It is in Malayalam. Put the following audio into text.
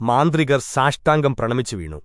മാന്ത്രികർ സാഷ്ടാംഗം പ്രണമിച്ചു വീണു